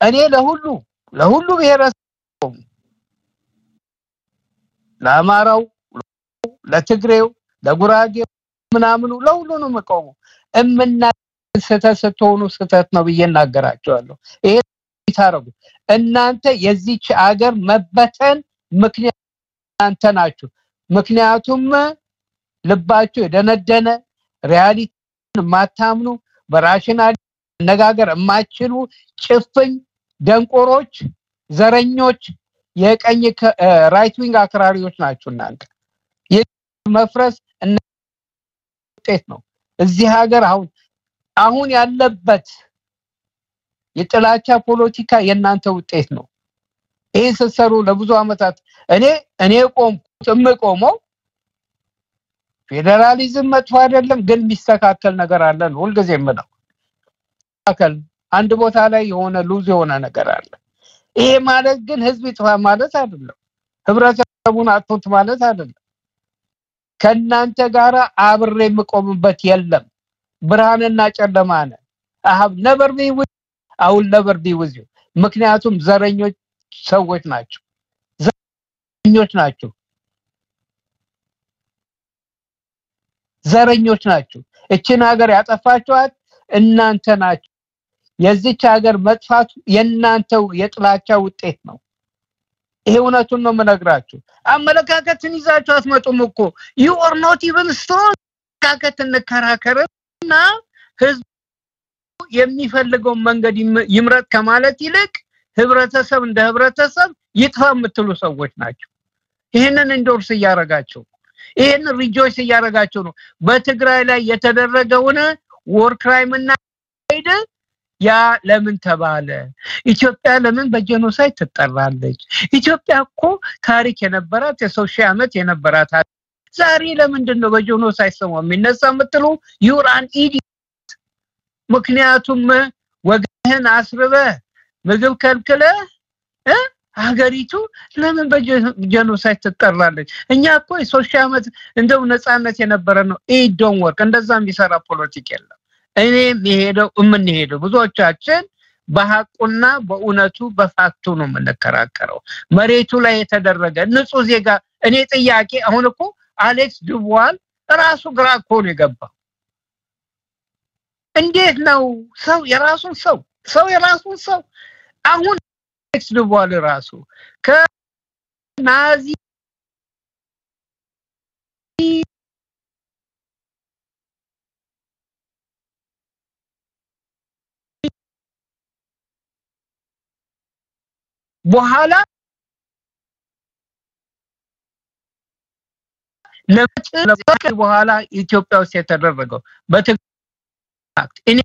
እኔ ለሁሉ ለሁሉ ብሔረሰብ ለአማራው፣ ለትግሬው፣ ለጉራጌው ምናምኑ ለሁሉ ነው የምቆመው። እምና ስህተት ስትሆኑ ስህተት ነው ብዬ እናገራቸዋለሁ። ይሄ ታረጉ እናንተ የዚች አገር መበተን ምክንያት እናንተ ናችሁ። ምክንያቱም ልባችሁ የደነደነ reality ን የማታምኑ በ rational አነጋገር የማትችሉ ጭፍኝ ደንቆሮች፣ ዘረኞች፣ የቀኝ right wing አክራሪዎች ናችሁ እናንተ። መፍረስ ውጤት ነው። እዚህ ሀገር አሁን አሁን ያለበት የጥላቻ ፖለቲካ የእናንተ ውጤት ነው። ይህ ስትሰሩ ለብዙ አመታት እኔ እኔ ቆምኩት የምቆመው ፌዴራሊዝም መጥፎ አይደለም፣ ግን የሚስተካከል ነገር አለ ነው ሁልጊዜ የምለው። አንድ ቦታ ላይ የሆነ loose የሆነ ነገር አለ። ይሄ ማለት ግን ህዝብ ይጥፋ ማለት አይደለም። ህብረተሰቡን አጥፉት ማለት አይደለም። ከእናንተ ጋር አብሬ የምቆምበት የለም። ብርሃንና ጨለማ ነ አሀብ never be አሁን never be ምክንያቱም ዘረኞች ሰዎች ናቸው። ዘረኞች ናቸው። ዘረኞች ናቸው። እችን ሀገር ያጠፋችኋት እናንተ ናቸው። የዚች ሀገር መጥፋቱ የእናንተው የጥላቻ ውጤት ነው። ይሄ እውነቱን ነው የምነግራችሁ። አመለካከትን ይዛችሁ አትመጡም እኮ you are not አመለካከት እንከራከርና ህዝቡ የሚፈልገውን መንገድ ይምረጥ ከማለት ይልቅ ህብረተሰብ እንደ ህብረተሰብ ይጥፋ የምትሉ ሰዎች ናቸው። ይህንን endorse እያረጋቸው ይህንን rejoice እያረጋቸው ነው። በትግራይ ላይ የተደረገውን war crime እና ያ ለምን ተባለ? ኢትዮጵያ ለምን በ genocide ትጠራለች? ኢትዮጵያ እኮ ታሪክ የነበራት የሰው ሺህ ዓመት የነበራት ዛሬ ለምንድን ነው በ genocide ስሟ የሚነሳ የምትሉ you're an idiot። ምክንያቱም ወገንህን አስርበህ ምግብ ከልክለህ ሀገሪቱ ለምን በ genocide ትጠራለች? እኛ እኮ የሶስት ሺህ ዓመት እንደው ነፃነት የነበረ ነው። it don't work እንደዛ የሚሰራ politic የለም። እኔ የምሄደው የምንሄደው ብዙዎቻችን በሀቁና በእውነቱ በ fact ቱ ነው የምንከራከረው። መሬቱ ላይ የተደረገ ንጹህ ዜጋ እኔ ጥያቄ አሁን እኮ አሌክስ ድቧል ራሱ ግራ እኮ ነው የገባው። እንዴት ነው ሰው የራሱን ሰው ሰው የራሱን ሰው አሁን አሌክስ ድቧል ራሱ ከናዚ በኋላ ለምጥ በኋላ ኢትዮጵያ ውስጥ የተደረገው እኔ